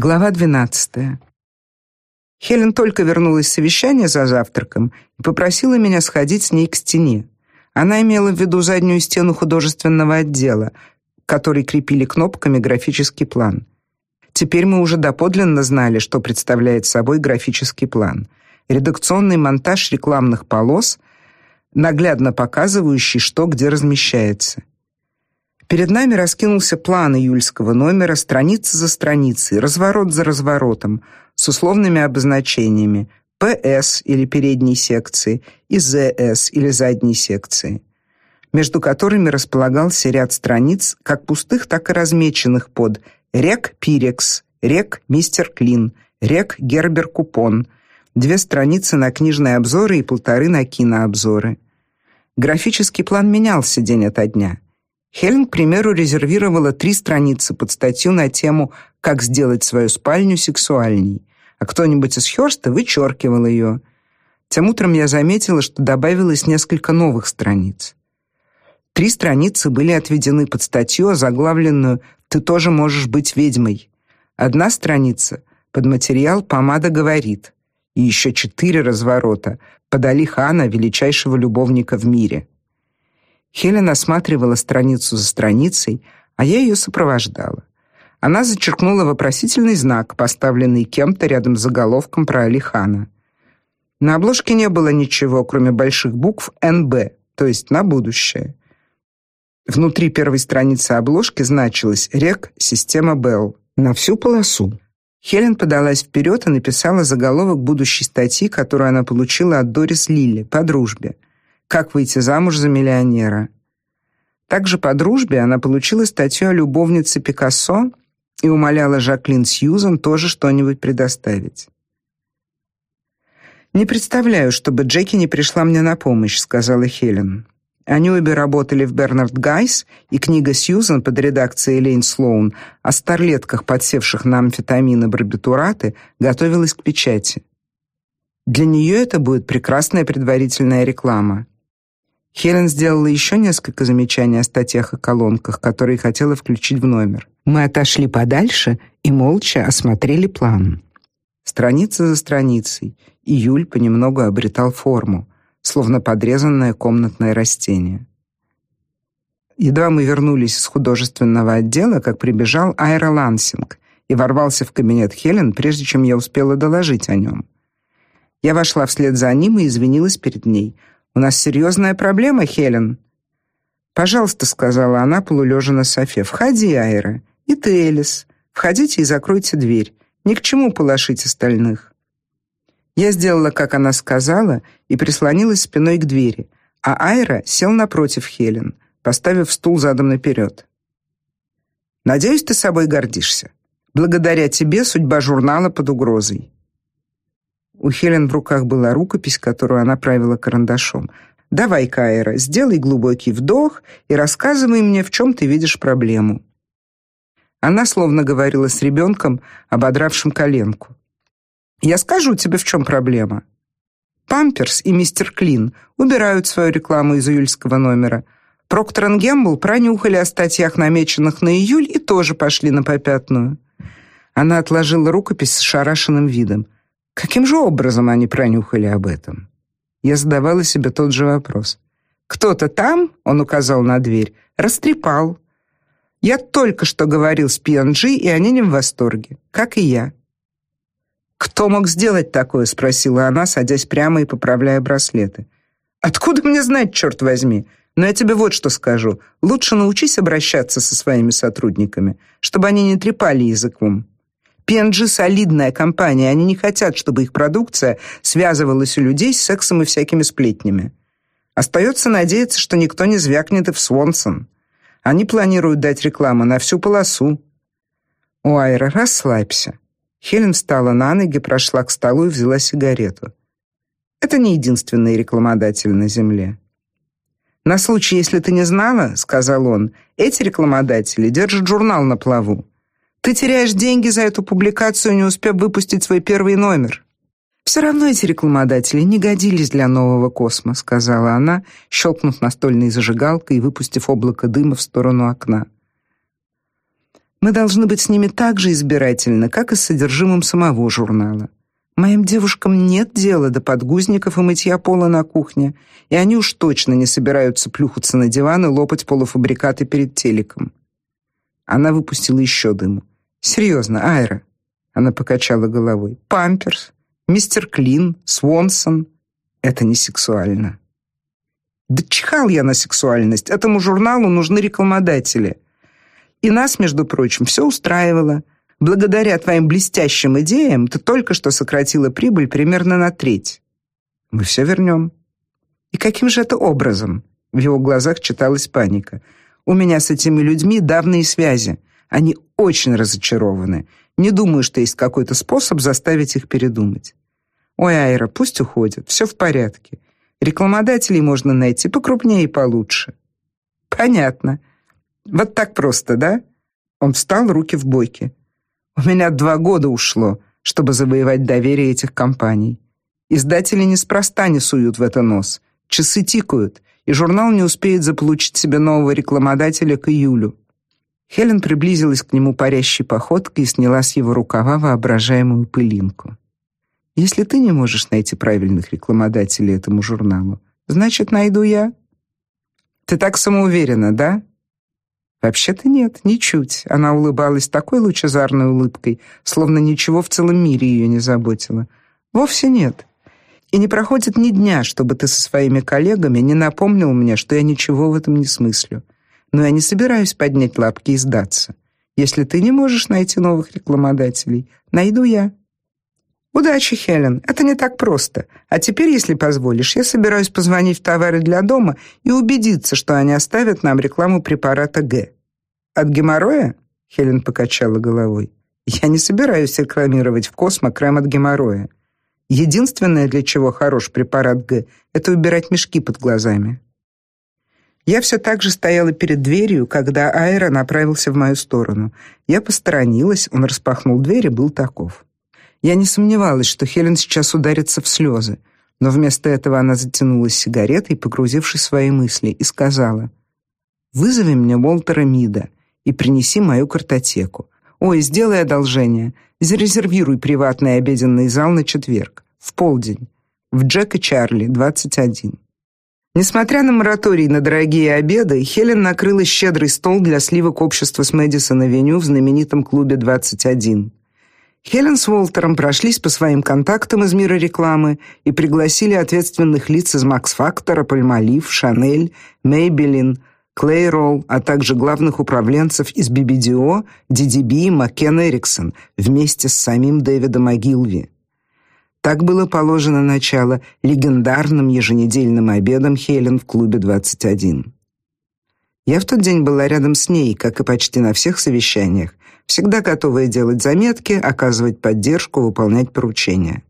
Глава 12. Хелен только вернулась с совещания за завтраком и попросила меня сходить с ней к стене. Она имела в виду заднюю стену художественного отдела, к которой крепили кнопками графический план. Теперь мы уже доподлинно знали, что представляет собой графический план. Редакционный монтаж рекламных полос, наглядно показывающий, что где размещается. Перед нами раскинулся план июльского номера, страница за страницей, разворот за разворотом, с условными обозначениями ПС или передней секции и ЗС или задней секции, между которыми располагался ряд страниц, как пустых, так и размеченных под Рек Пирекс, Рек Мистер Клин, Рек Гербер Купон, две страницы на книжные обзоры и полторы на кинообзоры. Графический план менялся день ото дня. Хелен, к примеру, резервировала три страницы под статью на тему «Как сделать свою спальню сексуальней», а кто-нибудь из Хёрста вычеркивал ее. Тем утром я заметила, что добавилось несколько новых страниц. Три страницы были отведены под статью, озаглавленную «Ты тоже можешь быть ведьмой». Одна страница под материал «Помада говорит», и еще четыре разворота под Али Хана, величайшего любовника в мире. Хелен осматривала страницу за страницей, а я ее сопровождала. Она зачеркнула вопросительный знак, поставленный кем-то рядом с заголовком про Алихана. На обложке не было ничего, кроме больших букв НБ, то есть на будущее. Внутри первой страницы обложки значилось «Рек. Система Белл» на всю полосу. Хелен подалась вперед и написала заголовок будущей статьи, которую она получила от Дорис Лилли по дружбе – как выйти замуж за миллионера. Также по дружбе она получила статью о любовнице Пикассо и умоляла Жаклин Сьюзан тоже что-нибудь предоставить. Не представляю, чтобы Джеки не пришла мне на помощь, сказала Хелен. Они обе работали в Бернард Гайс, и книга Сьюзан под редакцией Лейн Слоун о старлетках, подсевших на амфетамин и барбитураты, готовилась к печати. Для нее это будет прекрасная предварительная реклама. Хелен сделала еще несколько замечаний о статьях и колонках, которые хотела включить в номер. Мы отошли подальше и молча осмотрели план. Страница за страницей июль понемногу обретал форму, словно подрезанное комнатное растение. Едва мы вернулись из художественного отдела, как прибежал Айра Лансинг и ворвался в кабинет Хелен, прежде чем я успела доложить о нем. Я вошла вслед за ним и извинилась перед ней — у нас серьезная проблема, Хелен. Пожалуйста, сказала она, полулежа на софе. Входи, Айра. И ты, Элис. Входите и закройте дверь. Ни к чему полошить остальных. Я сделала, как она сказала, и прислонилась спиной к двери, а Айра сел напротив Хелен, поставив стул задом наперед. Надеюсь, ты собой гордишься. Благодаря тебе судьба журнала под угрозой. У Хелен в руках была рукопись, которую она правила карандашом. Давай, Кайра, сделай глубокий вдох и рассказывай мне, в чем ты видишь проблему. Она словно говорила с ребенком, ободравшим коленку. Я скажу тебе, в чем проблема. Памперс и мистер Клин убирают свою рекламу из июльского номера. Проктор и Гэмбл пронюхали о статьях, намеченных на июль, и тоже пошли на попятную. Она отложила рукопись с шарашенным видом. Каким же образом они пронюхали об этом? Я задавала себе тот же вопрос. Кто-то там, он указал на дверь, растрепал. Я только что говорил с P&G, и они не в восторге, как и я. Кто мог сделать такое, спросила она, садясь прямо и поправляя браслеты. Откуда мне знать, черт возьми? Но я тебе вот что скажу: лучше научись обращаться со своими сотрудниками, чтобы они не трепали языком. P&G солидная компания, они не хотят, чтобы их продукция связывалась у людей с сексом и всякими сплетнями. Остается надеяться, что никто не звякнет и в Свонсон. Они планируют дать рекламу на всю полосу. У Айра расслабься. Хелен встала на ноги, прошла к столу и взяла сигарету. Это не единственный рекламодатель на земле. На случай, если ты не знала, сказал он, эти рекламодатели держат журнал на плаву. Ты теряешь деньги за эту публикацию, не успев выпустить свой первый номер. Все равно эти рекламодатели не годились для нового космо, сказала она, щелкнув настольной зажигалкой и выпустив облако дыма в сторону окна. Мы должны быть с ними так же избирательны, как и с содержимым самого журнала. Моим девушкам нет дела до подгузников и мытья пола на кухне, и они уж точно не собираются плюхаться на диван и лопать полуфабрикаты перед телеком. Она выпустила еще дыму. Серьезно, Айра. Она покачала головой. Памперс, мистер Клин, Свонсон. Это не сексуально. Да чихал я на сексуальность. Этому журналу нужны рекламодатели. И нас, между прочим, все устраивало. Благодаря твоим блестящим идеям ты только что сократила прибыль примерно на треть. Мы все вернем». И каким же это образом? В его глазах читалась паника. У меня с этими людьми давние связи. Они очень разочарованы. Не думаю, что есть какой-то способ заставить их передумать. Ой, Айра, пусть уходят. все в порядке. Рекламодателей можно найти покрупнее и получше. Понятно. Вот так просто, да? Он встал, руки в боки. У меня два года ушло, чтобы завоевать доверие этих компаний. Издатели неспроста не суют в это нос. Часы тикают, и журнал не успеет заполучить себе нового рекламодателя к июлю. Хелен приблизилась к нему парящей походкой и сняла с его рукава воображаемую пылинку. Если ты не можешь найти правильных рекламодателей этому журналу, значит, найду я. Ты так самоуверена, да? Вообще-то нет, ничуть. Она улыбалась такой лучезарной улыбкой, словно ничего в целом мире ее не заботило. Вовсе нет. И не проходит ни дня, чтобы ты со своими коллегами не напомнил мне, что я ничего в этом не смыслю. Но я не собираюсь поднять лапки и сдаться. Если ты не можешь найти новых рекламодателей, найду я. Удачи, Хелен. Это не так просто. А теперь, если позволишь, я собираюсь позвонить в товары для дома и убедиться, что они оставят нам рекламу препарата Г. От геморроя? Хелен покачала головой. Я не собираюсь рекламировать в Космо крем от геморроя. Единственное, для чего хорош препарат Г, это убирать мешки под глазами. Я все так же стояла перед дверью, когда Айра направился в мою сторону. Я посторонилась, он распахнул дверь и был таков. Я не сомневалась, что Хелен сейчас ударится в слезы, но вместо этого она затянулась сигаретой, погрузившись в свои мысли, и сказала: "Вызови мне Уолтера Мида и принеси мою картотеку. Ой, сделай одолжение, зарезервируй приватный обеденный зал на четверг, в полдень, в Джек и Чарли, 21". Несмотря на мораторий на дорогие обеды, Хелен накрыла щедрый стол для сливок общества с Мэдисон-авеню в знаменитом клубе 21. Хелен с Уолтером прошлись по своим контактам из мира рекламы и пригласили ответственных лиц из Макс Фактора, Пальмолив, Шанель, Maybelline, Клейролл, а также главных управленцев из BBDO, DDB и Маккен Эриксон вместе с самим Дэвидом Агилви. Так было положено начало легендарным еженедельным обедам Хелен в клубе 21. Я в тот день была рядом с ней, как и почти на всех совещаниях, всегда готовая делать заметки, оказывать поддержку, выполнять поручения.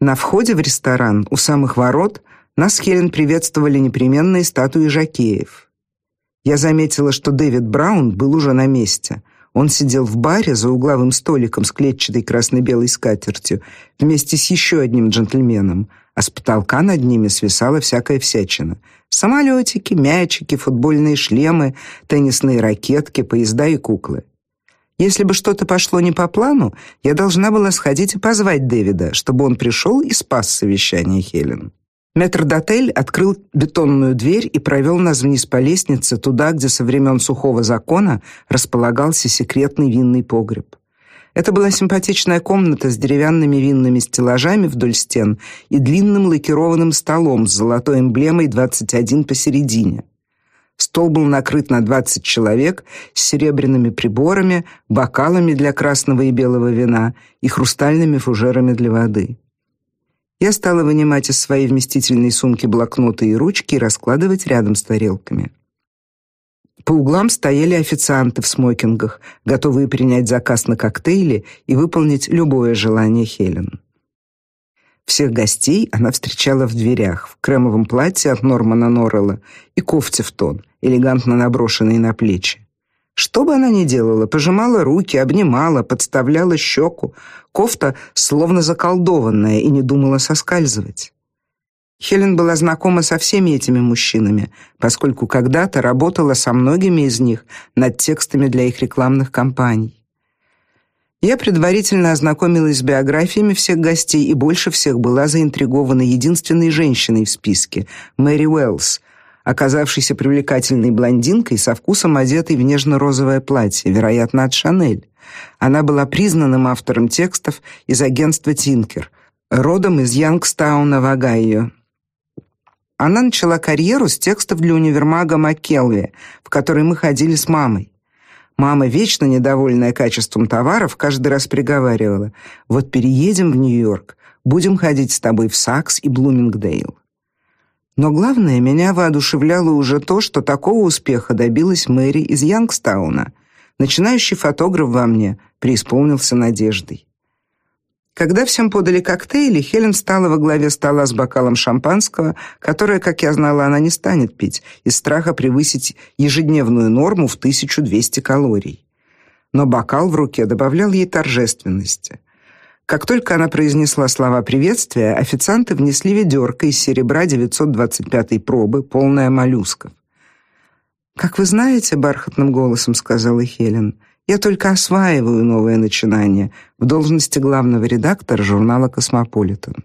На входе в ресторан у самых ворот нас Хелен приветствовали непременные статуи жокеев. Я заметила, что Дэвид Браун был уже на месте. Он сидел в баре за угловым столиком с клетчатой красно-белой скатертью вместе с еще одним джентльменом, а с потолка над ними свисала всякая всячина: самолетики, мячики, футбольные шлемы, теннисные ракетки, поезда и куклы. Если бы что-то пошло не по плану, я должна была сходить и позвать Дэвида, чтобы он пришел и спас совещание Хелен. Метрдотель открыл бетонную дверь и провел нас вниз по лестнице туда, где со времен сухого закона располагался секретный винный погреб. Это была симпатичная комната с деревянными винными стеллажами вдоль стен и длинным лакированным столом с золотой эмблемой 21 посередине. Стол был накрыт на 20 человек с серебряными приборами, бокалами для красного и белого вина и хрустальными фужерами для воды. Я стала вынимать из своей вместительной сумки блокноты и ручки и раскладывать рядом с тарелками. По углам стояли официанты в смокингах, готовые принять заказ на коктейли и выполнить любое желание Хелен. Всех гостей она встречала в дверях, в кремовом платье от Нормана Норрелла и кофте в тон, элегантно наброшенной на плечи. Что бы она ни делала, пожимала руки, обнимала, подставляла щеку, кофта словно заколдованная и не думала соскальзывать. Хелен была знакома со всеми этими мужчинами, поскольку когда-то работала со многими из них над текстами для их рекламных кампаний. Я предварительно ознакомилась с биографиями всех гостей и больше всех была заинтригована единственной женщиной в списке Мэри Уэллс, оказавшейся привлекательной блондинкой со вкусом одетой в нежно-розовое платье, вероятно, от Шанель. Она была признанным автором текстов из агентства Тинкер, родом из Янгстауна в Огайо. Она начала карьеру с текстов для универмага Маккелви, в который мы ходили с мамой. Мама, вечно недовольная качеством товаров, каждый раз приговаривала: "Вот переедем в Нью-Йорк, будем ходить с тобой в Сакс и Блумингдейл". Но главное, меня воодушевляло уже то, что такого успеха добилась Мэри из Янгстауна. Начинающий фотограф во мне преисполнился надеждой. Когда всем подали коктейли, Хелен встала во главе стола с бокалом шампанского, которое, как я знала, она не станет пить, из страха превысить ежедневную норму в 1200 калорий. Но бокал в руке добавлял ей торжественности. Как только она произнесла слова приветствия, официанты внесли ведерко из серебра 925 пробы, полное моллюсков. Как вы знаете, бархатным голосом сказала Хелен, я только осваиваю новое начинание в должности главного редактора журнала Космополитен.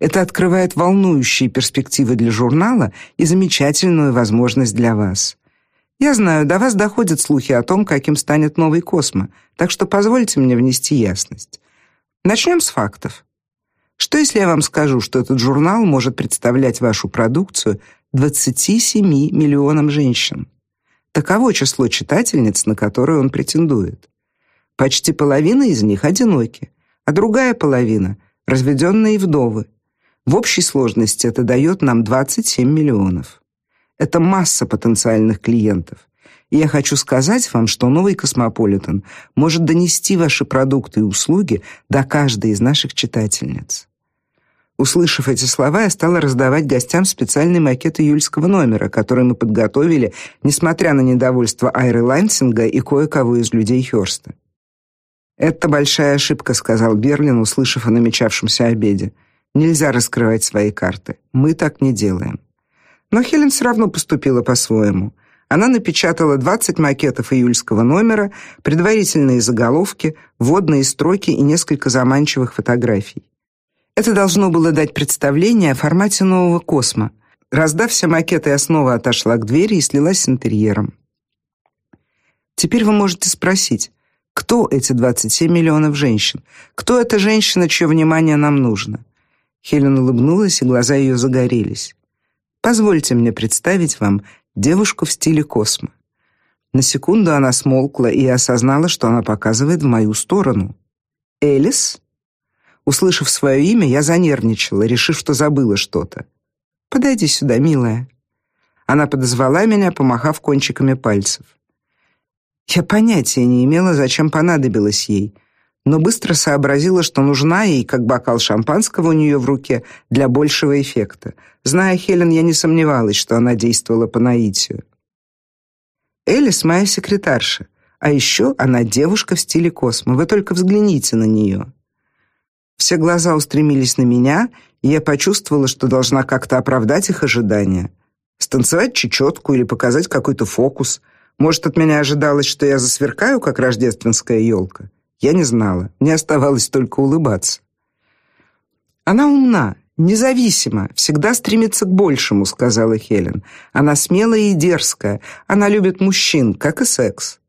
Это открывает волнующие перспективы для журнала и замечательную возможность для вас. Я знаю, до вас доходят слухи о том, каким станет новый Космо, так что позвольте мне внести ясность. Начнем с фактов. Что если я вам скажу, что этот журнал может представлять вашу продукцию 27 миллионам женщин? Таково число читательниц, на которые он претендует. Почти половина из них одиноки, а другая половина разведенные вдовы. В общей сложности это дает нам 27 миллионов. Это масса потенциальных клиентов. Я хочу сказать вам, что новый Космополитен может донести ваши продукты и услуги до каждой из наших читательниц. Услышав эти слова, я стала раздавать гостям специальный макет июльского номера, который мы подготовили, несмотря на недовольство Айры Лансинга и кое-кого из людей Хёрста. «Это большая ошибка», — сказал Берлин, услышав о намечавшемся обеде. «Нельзя раскрывать свои карты. Мы так не делаем». Но Хелен все равно поступила по-своему. Она напечатала 20 макетов июльского номера, предварительные заголовки, вводные строки и несколько заманчивых фотографий. Это должно было дать представление о формате нового космо. Раздав все макеты, я снова отошла к двери и слилась с интерьером. Теперь вы можете спросить, кто эти 27 миллионов женщин? Кто эта женщина, чье внимание нам нужно? Хелен улыбнулась, и глаза ее загорелись. Позвольте мне представить вам девушку в стиле космо. На секунду она смолкла и осознала, что она показывает в мою сторону. Элис? Услышав свое имя, я занервничала, решив, что забыла что-то. Подойди сюда, милая. Она подозвала меня, помахав кончиками пальцев. Я понятия не имела, зачем понадобилось ей, но быстро сообразила, что нужна ей, как бокал шампанского у нее в руке, для большего эффекта. Зная Хелен, я не сомневалась, что она действовала по наитию. Элис моя секретарша, а еще она девушка в стиле космо. Вы только взгляните на нее. Все глаза устремились на меня, и я почувствовала, что должна как-то оправдать их ожидания. Станцевать чечетку или показать какой-то фокус. Может, от меня ожидалось, что я засверкаю, как рождественская елка. Я не знала. Мне оставалось только улыбаться. Она умна, независима, всегда стремится к большему, сказала Хелен. Она смелая и дерзкая. Она любит мужчин, как и секс.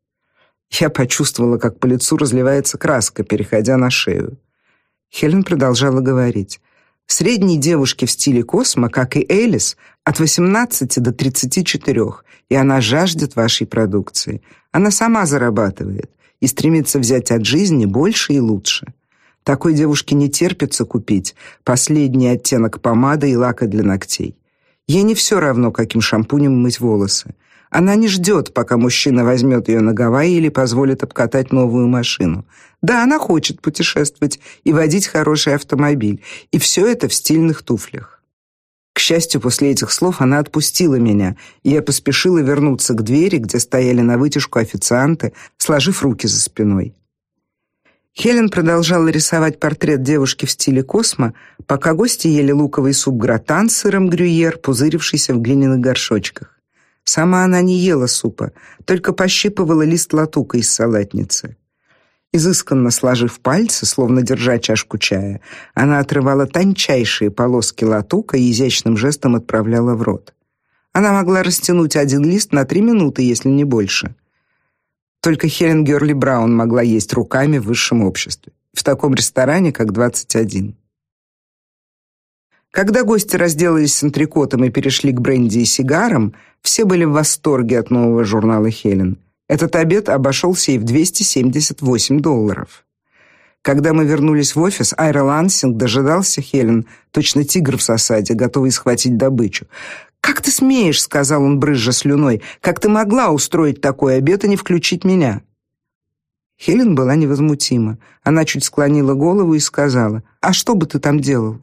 Я почувствовала, как по лицу разливается краска, переходя на шею. Хелен продолжала говорить. Средней девушке в стиле космо, как и Элис, от 18 до 34, и она жаждет вашей продукции. Она сама зарабатывает и стремится взять от жизни больше и лучше. Такой девушке не терпится купить последний оттенок помады и лака для ногтей. Ей не все равно, каким шампунем мыть волосы. Она не ждет, пока мужчина возьмет ее на Гавайи или позволит обкатать новую машину. Да, она хочет путешествовать и водить хороший автомобиль, и все это в стильных туфлях. К счастью, после этих слов она отпустила меня, и я поспешила вернуться к двери, где стояли на вытяжку официанты, сложив руки за спиной. Хелен продолжала рисовать портрет девушки в стиле космо, пока гости ели луковый суп-гратан с сыром грюйер, пузырившийся в глиняных горшочках. Сама она не ела супа, только пощипывала лист латука из салатницы. Изысканно сложив пальцы, словно держа чашку чая, она отрывала тончайшие полоски латука и изящным жестом отправляла в рот. Она могла растянуть один лист на три минуты, если не больше. Только Хелен Герли Браун могла есть руками в высшем обществе, в таком ресторане, как 21. Когда гости разделались с антрикотом и перешли к бренди и сигарам, все были в восторге от нового журнала Хелен. Этот обед обошелся ей в 278 долларов. Когда мы вернулись в офис, Айра Лансинг дожидался Хелен, точно тигр в засаде, готовый схватить добычу. «Как ты смеешь?» — сказал он, брызжа слюной. «Как ты могла устроить такой обед и не включить меня?» Хелен была невозмутима. Она чуть склонила голову и сказала, «А что бы ты там делал?»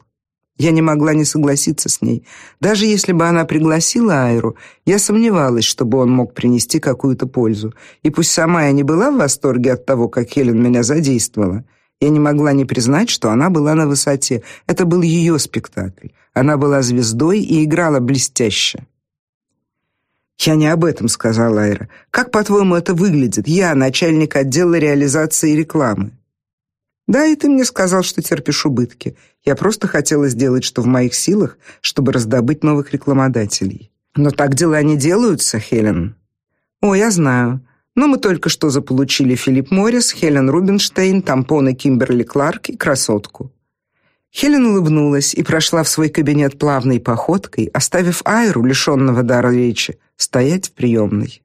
Я не могла не согласиться с ней. Даже если бы она пригласила Айру, я сомневалась, чтобы он мог принести какую-то пользу. И пусть сама я не была в восторге от того, как Хелен меня задействовала, я не могла не признать, что она была на высоте. Это был ее спектакль. Она была звездой и играла блестяще. «Я не об этом», — сказала Айра. «Как, по-твоему, это выглядит? Я начальник отдела реализации и рекламы». «Да, и ты мне сказал, что терпишь убытки. Я просто хотела сделать, что в моих силах, чтобы раздобыть новых рекламодателей. Но так дела не делаются, Хелен». «О, я знаю. Но мы только что заполучили Филипп Моррис, Хелен Рубинштейн, тампоны Кимберли Кларк и красотку. Хелен улыбнулась и прошла в свой кабинет плавной походкой, оставив Айру, лишенного дара речи, стоять в приемной.